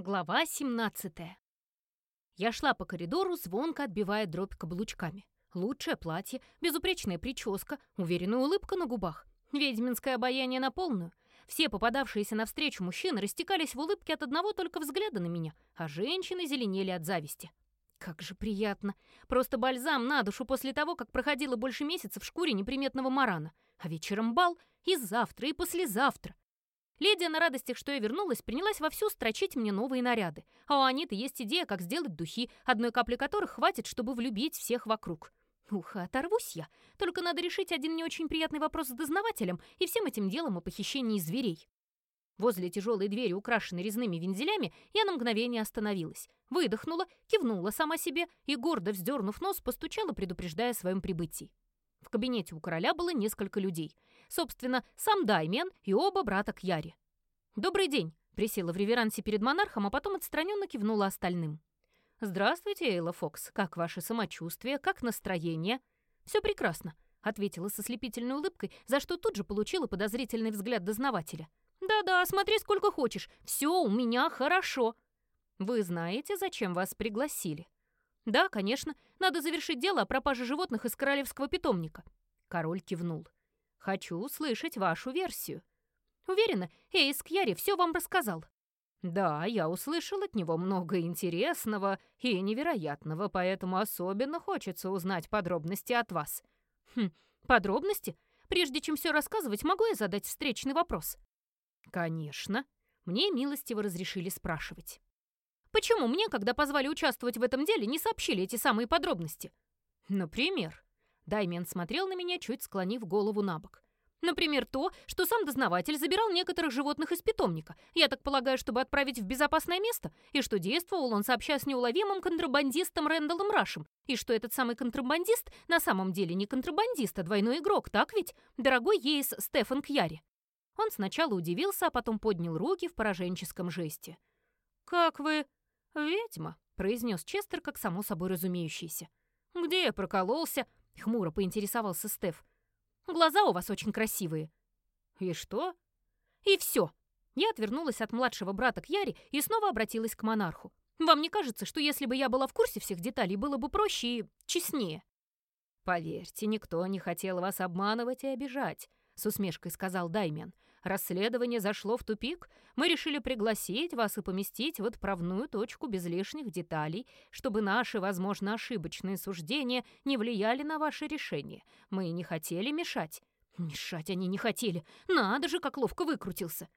Глава 17 Я шла по коридору, звонко отбивая дробь каблучками. Лучшее платье, безупречная прическа, уверенная улыбка на губах. Ведьминское обаяние на полную. Все попадавшиеся навстречу мужчины растекались в улыбке от одного только взгляда на меня, а женщины зеленели от зависти. Как же приятно. Просто бальзам на душу после того, как проходило больше месяца в шкуре неприметного марана. А вечером бал и завтра, и послезавтра. Лидия на радостях, что я вернулась, принялась вовсю строчить мне новые наряды. А у Аниты есть идея, как сделать духи, одной капли которых хватит, чтобы влюбить всех вокруг. Ух, оторвусь я. Только надо решить один не очень приятный вопрос с дознавателем и всем этим делом о похищении зверей. Возле тяжелой двери, украшенной резными вензелями, я на мгновение остановилась. Выдохнула, кивнула сама себе и, гордо вздернув нос, постучала, предупреждая о своем прибытии. В кабинете у короля было несколько людей. Собственно, сам Даймен и оба брата Кьяри. «Добрый день!» — присела в реверансе перед монархом, а потом отстраненно кивнула остальным. «Здравствуйте, Эйла Фокс. Как ваше самочувствие? Как настроение?» «Все прекрасно», — ответила со слепительной улыбкой, за что тут же получила подозрительный взгляд дознавателя. «Да-да, смотри сколько хочешь. Все у меня хорошо». «Вы знаете, зачем вас пригласили?» «Да, конечно. Надо завершить дело о пропаже животных из королевского питомника». Король кивнул. «Хочу услышать вашу версию». «Уверена, Эйс Кьяри все вам рассказал». «Да, я услышал от него много интересного и невероятного, поэтому особенно хочется узнать подробности от вас». «Хм, подробности? Прежде чем все рассказывать, могу я задать встречный вопрос?» «Конечно. Мне милостиво разрешили спрашивать». Почему мне, когда позвали участвовать в этом деле, не сообщили эти самые подробности? Например, Даймен смотрел на меня, чуть склонив голову на бок. Например, то, что сам дознаватель забирал некоторых животных из питомника, я так полагаю, чтобы отправить в безопасное место, и что действовал он сообща с неуловимым контрабандистом Рэндаллом Рашем, и что этот самый контрабандист на самом деле не контрабандист, а двойной игрок, так ведь? Дорогой Ейс Стефан Кьяри. Он сначала удивился, а потом поднял руки в пораженческом жесте. «Как вы...» «Ведьма», — произнес Честер, как само собой разумеющийся. «Где я прокололся?» — хмуро поинтересовался Стеф. «Глаза у вас очень красивые». «И что?» «И все. Я отвернулась от младшего брата к Яре и снова обратилась к монарху. «Вам не кажется, что если бы я была в курсе всех деталей, было бы проще и честнее?» «Поверьте, никто не хотел вас обманывать и обижать», — с усмешкой сказал Даймен. Расследование зашло в тупик. Мы решили пригласить вас и поместить в отправную точку без лишних деталей, чтобы наши, возможно, ошибочные суждения не влияли на ваше решение. Мы не хотели мешать». «Мешать они не хотели. Надо же, как ловко выкрутился».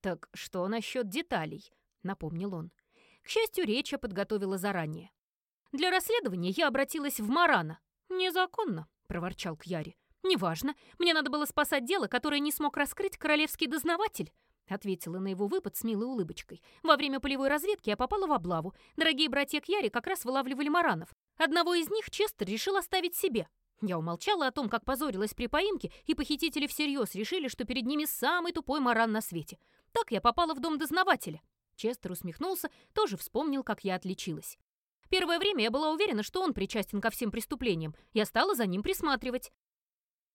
«Так что насчет деталей?» — напомнил он. К счастью, речь я подготовила заранее. «Для расследования я обратилась в Марана». «Незаконно», — проворчал Кьяри. «Неважно. Мне надо было спасать дело, которое не смог раскрыть королевский дознаватель». Ответила на его выпад с милой улыбочкой. «Во время полевой разведки я попала в облаву. Дорогие братья Кьяри как раз вылавливали маранов. Одного из них Честер решил оставить себе. Я умолчала о том, как позорилась при поимке, и похитители всерьез решили, что перед ними самый тупой маран на свете. Так я попала в дом дознавателя». Честер усмехнулся, тоже вспомнил, как я отличилась. Первое время я была уверена, что он причастен ко всем преступлениям. Я стала за ним присматривать.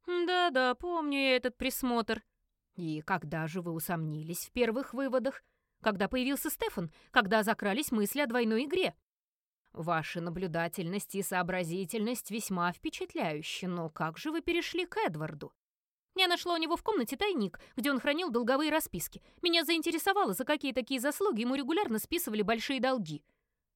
«Да-да, помню я этот присмотр». «И когда же вы усомнились в первых выводах? Когда появился Стефан? Когда закрались мысли о двойной игре?» «Ваша наблюдательность и сообразительность весьма впечатляющие, но как же вы перешли к Эдварду?» Я нашла у него в комнате тайник, где он хранил долговые расписки. Меня заинтересовало, за какие такие заслуги ему регулярно списывали большие долги.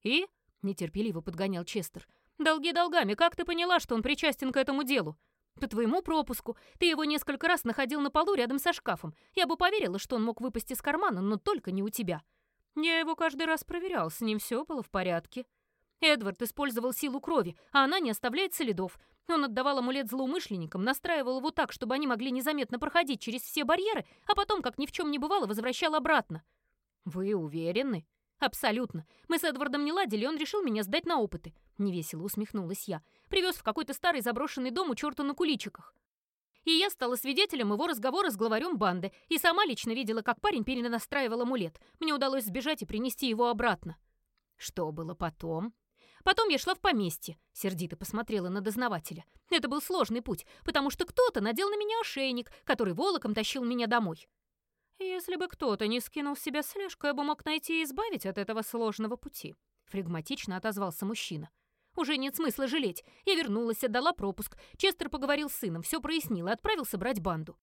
«И?» — нетерпеливо подгонял Честер. «Долги долгами. Как ты поняла, что он причастен к этому делу?» По твоему пропуску. Ты его несколько раз находил на полу рядом со шкафом. Я бы поверила, что он мог выпасть из кармана, но только не у тебя. Я его каждый раз проверял, с ним все было в порядке. Эдвард использовал силу крови, а она не оставляет следов. Он отдавал амулет злоумышленникам, настраивал его так, чтобы они могли незаметно проходить через все барьеры, а потом, как ни в чем не бывало, возвращал обратно. Вы уверены? Абсолютно. Мы с Эдвардом не ладили, он решил меня сдать на опыты. Невесело усмехнулась я. Привез в какой-то старый заброшенный дом у черта на куличиках. И я стала свидетелем его разговора с главарем банды и сама лично видела, как парень перенастраивал амулет. Мне удалось сбежать и принести его обратно. Что было потом? Потом я шла в поместье, сердито посмотрела на дознавателя. Это был сложный путь, потому что кто-то надел на меня ошейник, который волоком тащил меня домой. Если бы кто-то не скинул с себя слежку, я бы мог найти и избавить от этого сложного пути. Флегматично отозвался мужчина. Уже нет смысла жалеть. Я вернулась, отдала пропуск. Честер поговорил с сыном, все прояснил и отправился брать банду.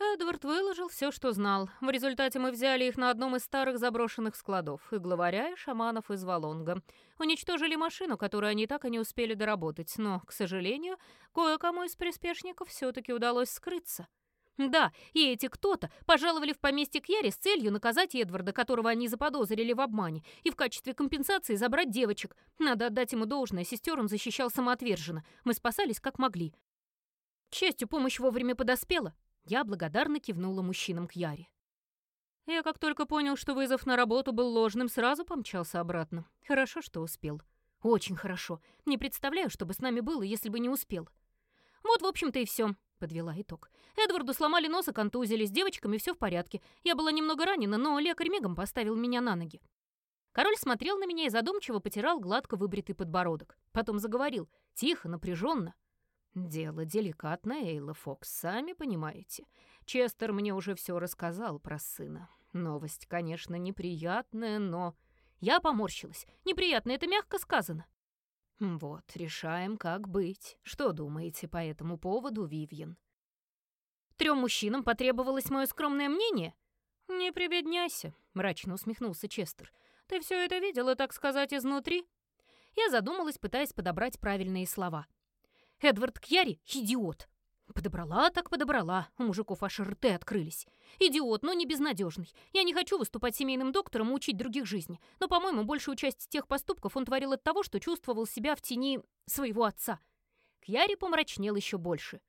Эдвард выложил все, что знал. В результате мы взяли их на одном из старых заброшенных складов, и главаря, и шаманов из Валонга. Уничтожили машину, которую они так и не успели доработать, но, к сожалению, кое-кому из приспешников все таки удалось скрыться. Да, и эти кто-то пожаловали в поместье Кьяри с целью наказать Эдварда, которого они заподозрили в обмане, и в качестве компенсации забрать девочек. Надо отдать ему должное, сестер он защищал самоотверженно. Мы спасались как могли. К счастью, помощь вовремя подоспела. Я благодарно кивнула мужчинам к Яре. Я как только понял, что вызов на работу был ложным, сразу помчался обратно. Хорошо, что успел. Очень хорошо. Не представляю, что бы с нами было, если бы не успел. Вот, в общем-то, и все. Подвела итог. Эдварду сломали нос и контузили, с девочками все в порядке. Я была немного ранена, но лекарь мигом поставил меня на ноги. Король смотрел на меня и задумчиво потирал гладко выбритый подбородок. Потом заговорил, тихо, напряженно. «Дело деликатное, Эйла Фокс, сами понимаете. Честер мне уже все рассказал про сына. Новость, конечно, неприятная, но...» Я поморщилась. «Неприятно, это мягко сказано». «Вот, решаем, как быть. Что думаете по этому поводу, Вивьен?» «Трем мужчинам потребовалось мое скромное мнение?» «Не прибедняйся», — мрачно усмехнулся Честер. «Ты все это видела, так сказать, изнутри?» Я задумалась, пытаясь подобрать правильные слова. Эдвард Кьяри — идиот. Подобрала так подобрала, у мужиков аж рты открылись. Идиот, но не безнадежный. Я не хочу выступать семейным доктором и учить других жизни, но, по-моему, большую часть тех поступков он творил от того, что чувствовал себя в тени своего отца. Кьяри помрачнел еще больше.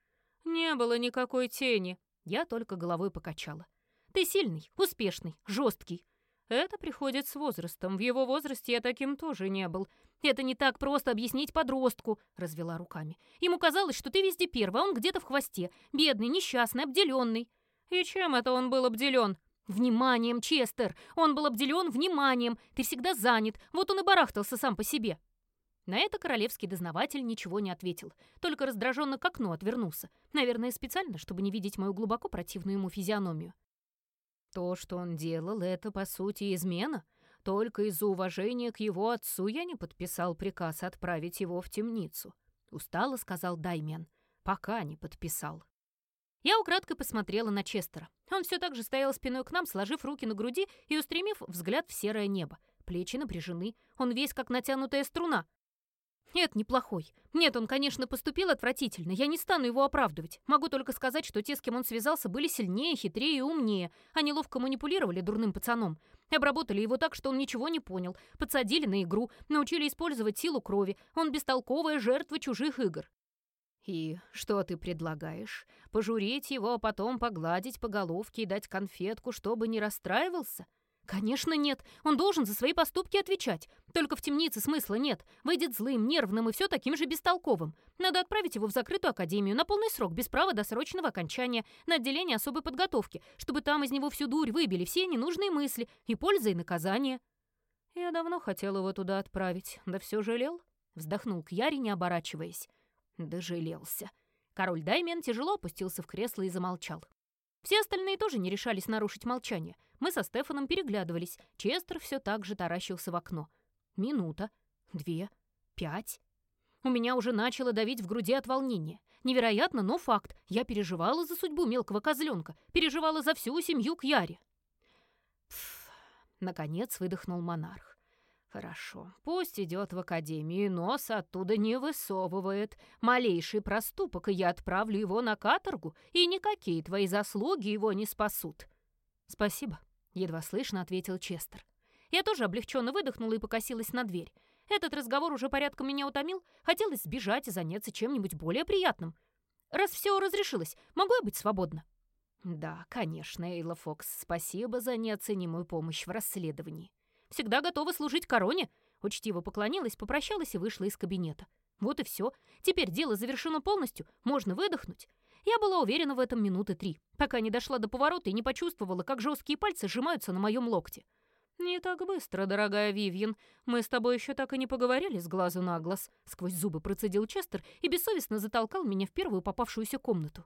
«Не было никакой тени», я только головой покачала. «Ты сильный, успешный, жесткий. Это приходит с возрастом. В его возрасте я таким тоже не был. «Это не так просто объяснить подростку», — развела руками. «Ему казалось, что ты везде первый, а он где-то в хвосте. Бедный, несчастный, обделенный». «И чем это он был обделен?» «Вниманием, Честер! Он был обделен вниманием. Ты всегда занят. Вот он и барахтался сам по себе». На это королевский дознаватель ничего не ответил, только раздраженно к окну отвернулся. Наверное, специально, чтобы не видеть мою глубоко противную ему физиономию. То, что он делал, это, по сути, измена. Только из-за уважения к его отцу я не подписал приказ отправить его в темницу. Устало сказал Даймен. Пока не подписал. Я украдкой посмотрела на Честера. Он все так же стоял спиной к нам, сложив руки на груди и устремив взгляд в серое небо. Плечи напряжены. Он весь как натянутая струна. Нет, неплохой. Нет, он, конечно, поступил отвратительно. Я не стану его оправдывать. Могу только сказать, что те, с кем он связался, были сильнее, хитрее и умнее. Они ловко манипулировали дурным пацаном. Обработали его так, что он ничего не понял. Подсадили на игру, научили использовать силу крови. Он бестолковая жертва чужих игр. «И что ты предлагаешь? Пожурить его, а потом погладить по головке и дать конфетку, чтобы не расстраивался?» «Конечно нет. Он должен за свои поступки отвечать. Только в темнице смысла нет. Выйдет злым, нервным и все таким же бестолковым. Надо отправить его в закрытую академию на полный срок, без права досрочного окончания, на отделение особой подготовки, чтобы там из него всю дурь выбили, все ненужные мысли, и польза, и наказание». «Я давно хотел его туда отправить, да все жалел», — вздохнул Кьяри, не оборачиваясь. Дожалелся. Король Даймен тяжело опустился в кресло и замолчал. Все остальные тоже не решались нарушить молчание. Мы со Стефаном переглядывались. Честер все так же таращился в окно. Минута, две, пять. У меня уже начало давить в груди от волнения. Невероятно, но факт. Я переживала за судьбу мелкого козленка, переживала за всю семью Кьяри. Пф, наконец выдохнул монарх. Хорошо, пусть идет в академию, нос оттуда не высовывает. Малейший проступок, и я отправлю его на каторгу, и никакие твои заслуги его не спасут. Спасибо, едва слышно ответил Честер. Я тоже облегченно выдохнула и покосилась на дверь. Этот разговор уже порядком меня утомил. Хотелось сбежать и заняться чем-нибудь более приятным. Раз все разрешилось, могу я быть свободна? Да, конечно, Эйла Фокс, спасибо за неоценимую помощь в расследовании. Всегда готова служить короне!» Учтиво поклонилась, попрощалась и вышла из кабинета. Вот и все. Теперь дело завершено полностью, можно выдохнуть. Я была уверена в этом минуты три, пока не дошла до поворота и не почувствовала, как жесткие пальцы сжимаются на моем локте. «Не так быстро, дорогая Вивьен. Мы с тобой еще так и не поговорили с глазу на глаз», — сквозь зубы процедил Честер и бессовестно затолкал меня в первую попавшуюся комнату.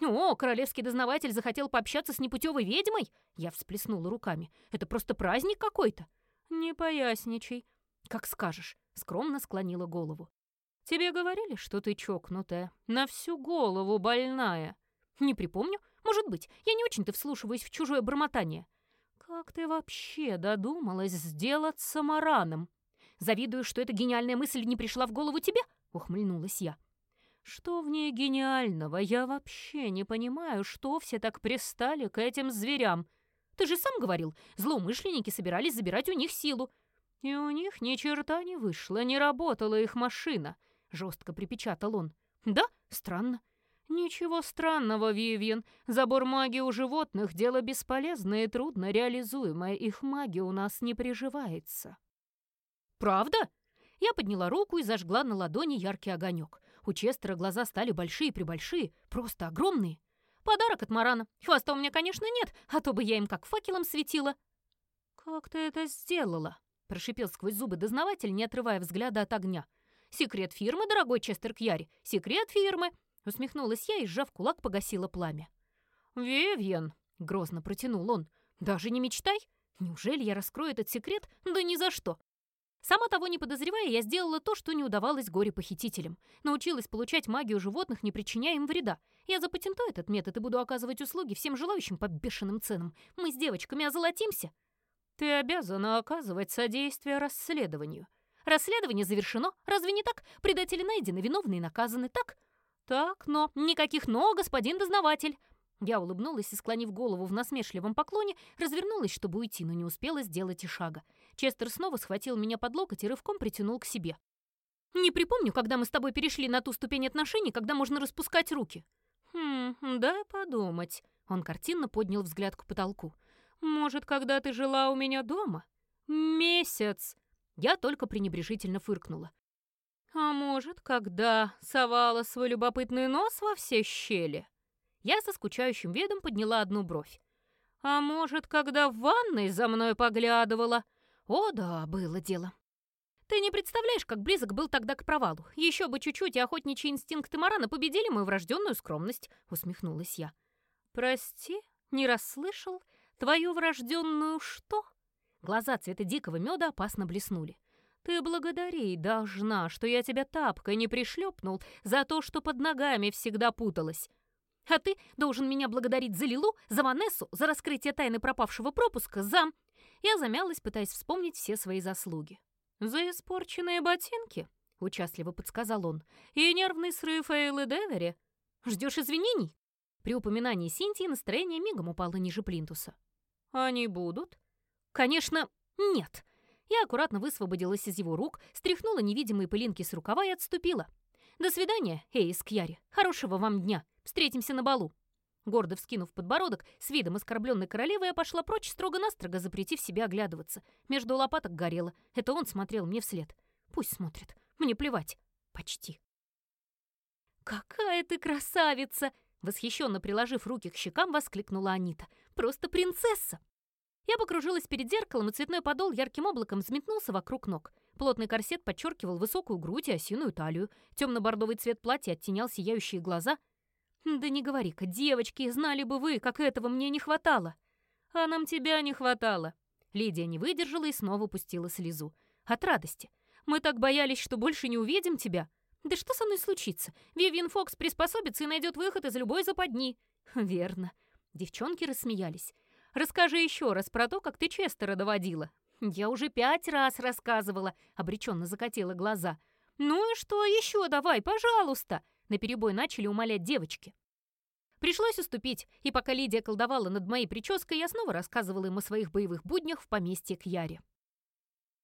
«О, королевский дознаватель захотел пообщаться с непутевой ведьмой?» Я всплеснула руками. «Это просто праздник какой-то». «Не поясничай». «Как скажешь», — скромно склонила голову. «Тебе говорили, что ты чокнутая? На всю голову больная?» «Не припомню. Может быть, я не очень-то вслушиваюсь в чужое бормотание». «Как ты вообще додумалась сделаться мараном?» «Завидую, что эта гениальная мысль не пришла в голову тебе?» — ухмыльнулась я. Что в ней гениального? Я вообще не понимаю, что все так пристали к этим зверям. Ты же сам говорил, злоумышленники собирались забирать у них силу. И у них ни черта не вышло, не работала их машина, жестко припечатал он. Да, странно. Ничего странного, Вивьен. Забор магии у животных — дело бесполезное и трудно реализуемое. Их магия у нас не приживается. Правда? Я подняла руку и зажгла на ладони яркий огонек. У Честера глаза стали большие-пребольшие, просто огромные. Подарок от Марана. Хвоста у меня, конечно, нет, а то бы я им как факелом светила. «Как ты это сделала?» — прошипел сквозь зубы дознаватель, не отрывая взгляда от огня. «Секрет фирмы, дорогой Честер Кьяри, секрет фирмы!» Усмехнулась я и, сжав кулак, погасила пламя. «Вивьен!» — грозно протянул он. «Даже не мечтай! Неужели я раскрою этот секрет? Да ни за что! Сама того не подозревая, я сделала то, что не удавалось горе-похитителям. Научилась получать магию животных, не причиняя им вреда. Я запатентую этот метод и буду оказывать услуги всем желающим по бешеным ценам. Мы с девочками озолотимся. Ты обязана оказывать содействие расследованию. Расследование завершено. Разве не так? Предатели найдены, виновные наказаны. Так? Так, но... Никаких «но», господин дознаватель. Я улыбнулась и, склонив голову в насмешливом поклоне, развернулась, чтобы уйти, но не успела сделать и шага. Честер снова схватил меня под локоть и рывком притянул к себе. «Не припомню, когда мы с тобой перешли на ту ступень отношений, когда можно распускать руки». «Хм, дай подумать». Он картинно поднял взгляд к потолку. «Может, когда ты жила у меня дома?» «Месяц!» Я только пренебрежительно фыркнула. «А может, когда совала свой любопытный нос во все щели?» Я со скучающим видом подняла одну бровь. «А может, когда в ванной за мной поглядывала?» «О, да, было дело». «Ты не представляешь, как близок был тогда к провалу. Еще бы чуть-чуть, и охотничьи инстинкты Марана победили мою врожденную скромность», — усмехнулась я. «Прости, не расслышал? Твою врожденную что?» Глаза цвета дикого меда опасно блеснули. «Ты благодарить должна, что я тебя тапкой не пришлепнул за то, что под ногами всегда путалась. А ты должен меня благодарить за Лилу, за Ванессу, за раскрытие тайны пропавшего пропуска, за...» Я замялась, пытаясь вспомнить все свои заслуги. «За испорченные ботинки?» — участливо подсказал он. «И нервный срыв Эйлы Девери. Ждешь извинений?» При упоминании Синтии настроение мигом упало ниже плинтуса. «Они будут?» «Конечно, нет!» Я аккуратно высвободилась из его рук, стряхнула невидимые пылинки с рукава и отступила. «До свидания, Эйс Кьяри. Хорошего вам дня. Встретимся на балу». Гордо вскинув подбородок, с видом оскорбленной королевы я пошла прочь, строго-настрого запретив себе оглядываться. Между лопаток горело. Это он смотрел мне вслед. Пусть смотрит. Мне плевать. Почти. «Какая ты красавица!» Восхищенно приложив руки к щекам, воскликнула Анита. «Просто принцесса!» Я покружилась перед зеркалом, и цветной подол ярким облаком взметнулся вокруг ног. Плотный корсет подчеркивал высокую грудь и осиную талию. Темно-бордовый цвет платья оттенял сияющие глаза. «Да не говори-ка, девочки, знали бы вы, как этого мне не хватало!» «А нам тебя не хватало!» Лидия не выдержала и снова пустила слезу. «От радости! Мы так боялись, что больше не увидим тебя!» «Да что со мной случится? Вивьен Фокс приспособится и найдет выход из любой западни!» «Верно!» Девчонки рассмеялись. Расскажи еще раз про то, как ты Честера доводила». «Я уже пять раз рассказывала», — обреченно закатила глаза. «Ну и что еще давай, пожалуйста?» — наперебой начали умолять девочки. Пришлось уступить, и пока Лидия колдовала над моей прической, я снова рассказывала им о своих боевых буднях в поместье к Яре.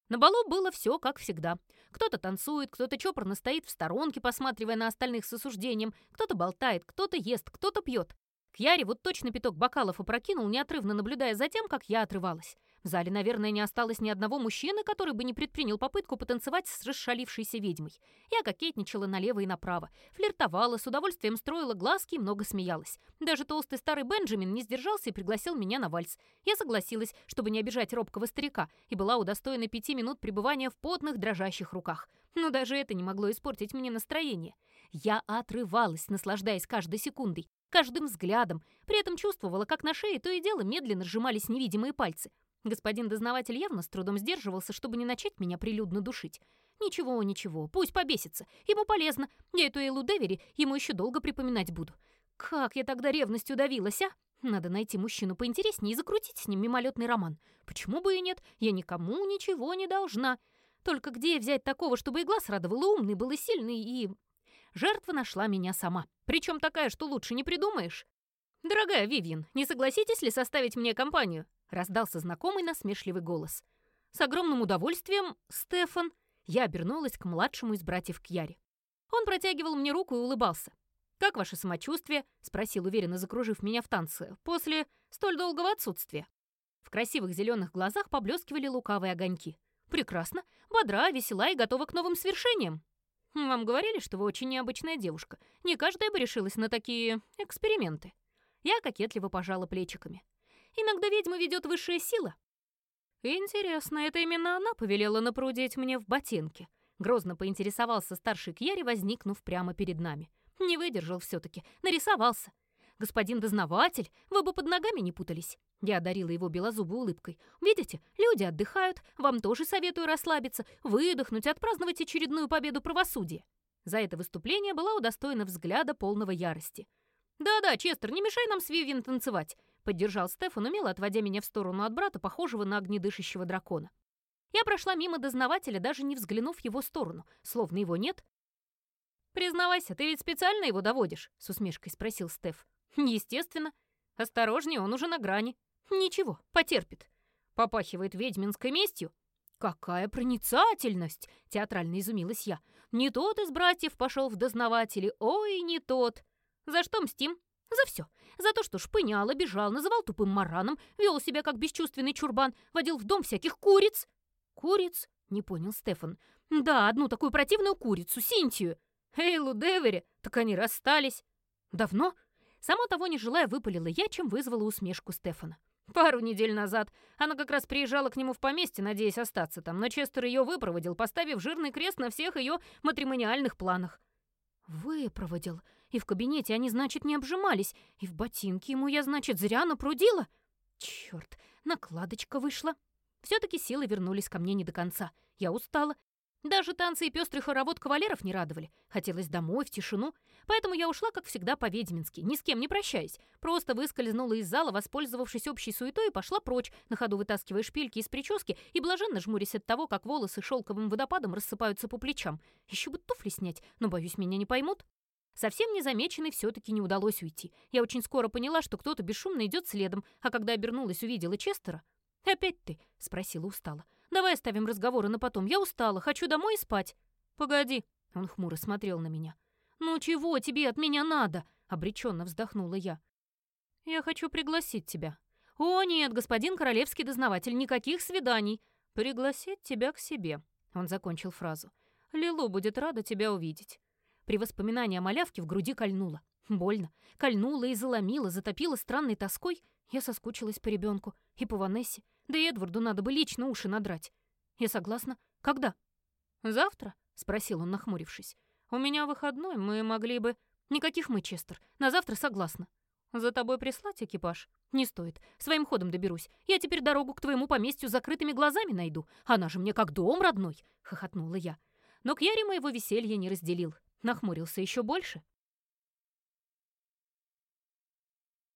На балу было все как всегда. Кто-то танцует, кто-то чопорно стоит в сторонке, посматривая на остальных с осуждением, кто-то болтает, кто-то ест, кто-то пьет. Кьяри вот точно пяток бокалов опрокинул, неотрывно наблюдая за тем, как я отрывалась. В зале, наверное, не осталось ни одного мужчины, который бы не предпринял попытку потанцевать с расшалившейся ведьмой. Я кокетничала налево и направо, флиртовала, с удовольствием строила глазки и много смеялась. Даже толстый старый Бенджамин не сдержался и пригласил меня на вальс. Я согласилась, чтобы не обижать робкого старика, и была удостоена пяти минут пребывания в потных, дрожащих руках. Но даже это не могло испортить мне настроение. Я отрывалась, наслаждаясь каждой секундой. Каждым взглядом. При этом чувствовала, как на шее то и дело медленно сжимались невидимые пальцы. Господин дознаватель явно с трудом сдерживался, чтобы не начать меня прилюдно душить. Ничего, ничего, пусть побесится. Ему полезно. Я эту Эйлу Девери ему еще долго припоминать буду. Как я тогда ревностью давилась, а? Надо найти мужчину поинтереснее и закрутить с ним мимолетный роман. Почему бы и нет? Я никому ничего не должна. Только где взять такого, чтобы и глаз радовал, и умный был, и сильный, и... Жертва нашла меня сама. Причем такая, что лучше не придумаешь. «Дорогая Вивьен, не согласитесь ли составить мне компанию?» Раздался знакомый насмешливый голос. «С огромным удовольствием, Стефан!» Я обернулась к младшему из братьев Кьяри. Он протягивал мне руку и улыбался. «Как ваше самочувствие?» — спросил, уверенно закружив меня в танце, после столь долгого отсутствия. В красивых зеленых глазах поблескивали лукавые огоньки. «Прекрасно, бодра, весела и готова к новым свершениям». «Вам говорили, что вы очень необычная девушка. Не каждая бы решилась на такие эксперименты». Я кокетливо пожала плечиками. «Иногда ведьма ведет высшая сила». «Интересно, это именно она повелела напрудить мне в ботинке?» Грозно поинтересовался старший Кьяри, возникнув прямо перед нами. Не выдержал все-таки, нарисовался. «Господин дознаватель, вы бы под ногами не путались». Я одарила его белозубой улыбкой. «Видите, люди отдыхают, вам тоже советую расслабиться, выдохнуть, отпраздновать очередную победу правосудия». За это выступление была удостоена взгляда полного ярости. «Да-да, Честер, не мешай нам с Вивиан танцевать», — поддержал Стефан, умело отводя меня в сторону от брата, похожего на огнедышащего дракона. Я прошла мимо дознавателя, даже не взглянув в его сторону, словно его нет. «Признавайся, ты ведь специально его доводишь?» — с усмешкой спросил Стеф. «Естественно. Осторожнее, он уже на грани. Ничего, потерпит. Попахивает ведьминской местью. «Какая проницательность!» — театрально изумилась я. «Не тот из братьев пошел в дознаватели, ой, не тот!» «За что мстим?» «За все. За то, что шпынял, обижал, называл тупым мараном, вел себя как бесчувственный чурбан, водил в дом всяких куриц». «Куриц?» — не понял Стефан. «Да, одну такую противную курицу, Синтию». «Эйлу Девери, так они расстались». «Давно?» Сама того не желая, выпалила я, чем вызвала усмешку Стефана. Пару недель назад она как раз приезжала к нему в поместье, надеясь остаться там, но Честер ее выпроводил, поставив жирный крест на всех ее матримониальных планах. Выпроводил. И в кабинете они, значит, не обжимались, и в ботинке ему я, значит, зря напрудила. Черт, накладочка вышла. Все-таки силы вернулись ко мне не до конца. Я устала даже танцы и пестрый хоровод кавалеров не радовали. Хотелось домой, в тишину. Поэтому я ушла, как всегда, по-ведьмински, ни с кем не прощаясь. Просто выскользнула из зала, воспользовавшись общей суетой, и пошла прочь, на ходу вытаскивая шпильки из прически и блаженно жмурясь от того, как волосы шелковым водопадом рассыпаются по плечам. Еще бы туфли снять, но, боюсь, меня не поймут. Совсем незамеченной все-таки не удалось уйти. Я очень скоро поняла, что кто-то бесшумно идет следом, а когда обернулась, увидела Честера. «Опять ты?» — спросила устало. Давай оставим разговоры на потом. Я устала, хочу домой спать». «Погоди», — он хмуро смотрел на меня. «Ну чего тебе от меня надо?» — обреченно вздохнула я. «Я хочу пригласить тебя». «О, нет, господин королевский дознаватель, никаких свиданий. Пригласить тебя к себе», — он закончил фразу. «Лилу будет рада тебя увидеть». При воспоминании о малявке в груди кольнуло. Больно. Кольнуло и заломило, затопило странной тоской. Я соскучилась по ребенку и по Ванессе. Да и Эдварду надо бы лично уши надрать. Я согласна. Когда? Завтра? Спросил он, нахмурившись. У меня выходной, мы могли бы... Никаких мы, Честер. На завтра согласна. За тобой прислать экипаж? Не стоит. Своим ходом доберусь. Я теперь дорогу к твоему поместью закрытыми глазами найду. Она же мне как дом родной, хохотнула я. Но к Яре моего веселья не разделил. Нахмурился еще больше.